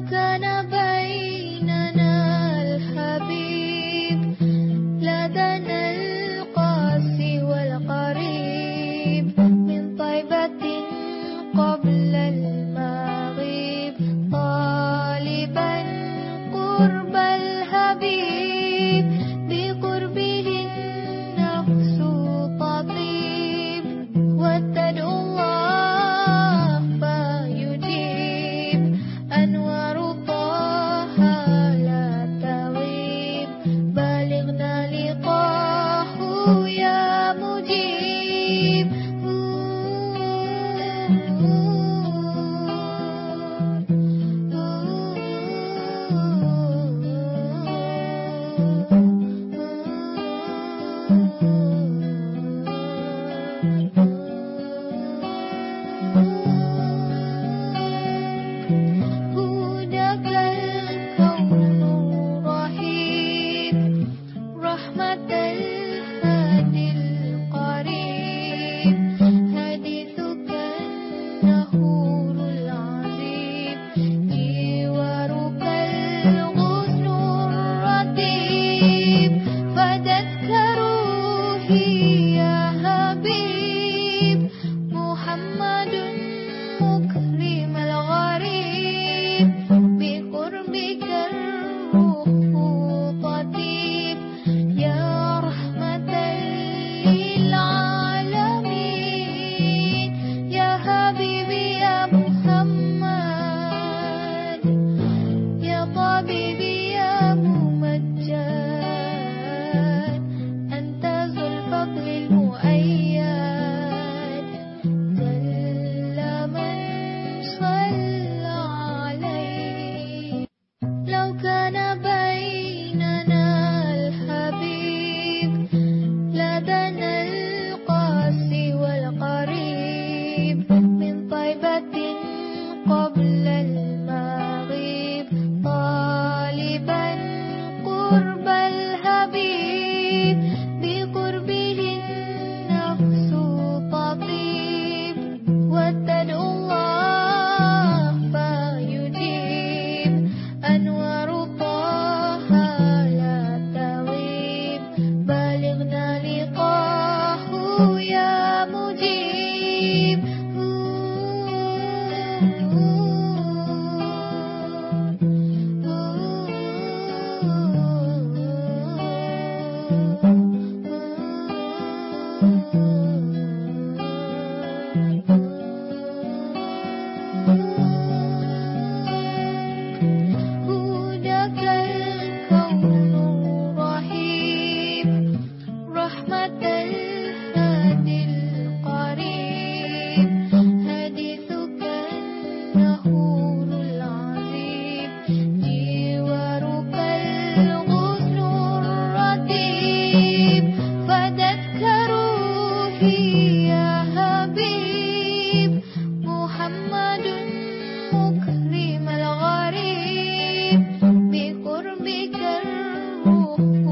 كان بين Bikur bikin gonna burn. Thank you. Oh.